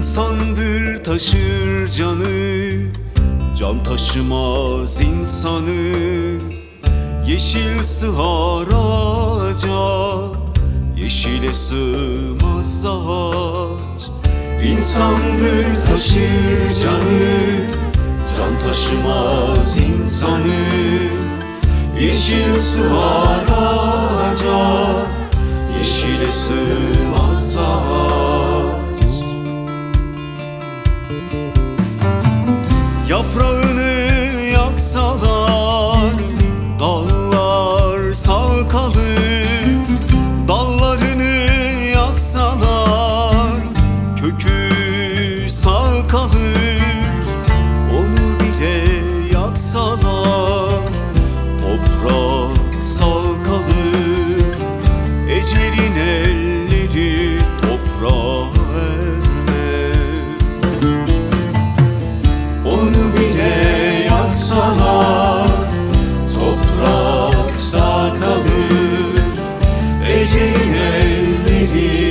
İnsandır taşır canı. Can taşımaz insanı Yeşil sığar ağaca Yeşile sığmaz ağaç. İnsandır taşır canı. Can taşımaz insanı Yeşil sığar ağaca Yeşile sığmaz bile yaksalar Toprak sağ kalır Ece'nin elleri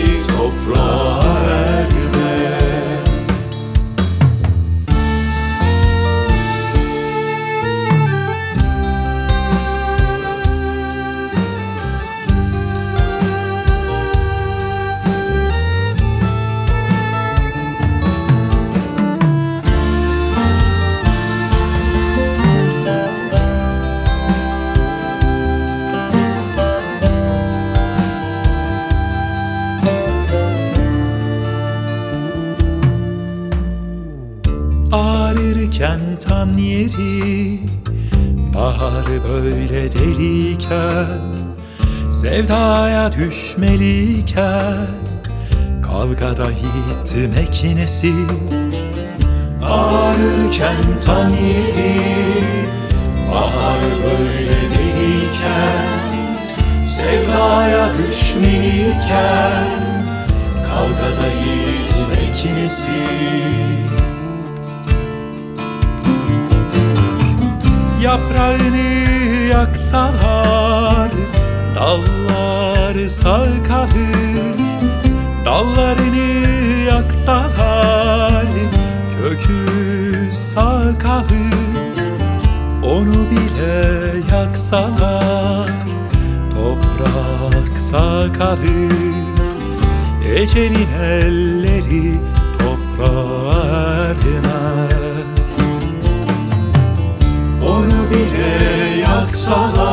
Ağrırken tan yeri Bahar böyle deliyken Sevdaya düşmeliyken Kavgada yiğit mekinesi Ağrırken tan yeri Bahar böyle deliyken Sevdaya düşmeliyken Kavgada yiğit mekinesi Yaprağını yaksalar Dallar sağ kalır Dallarını yaksalar Kökü sağ kalır Onu bile yaksalar Toprak sağ kalır Ecelin elleri toprağa bile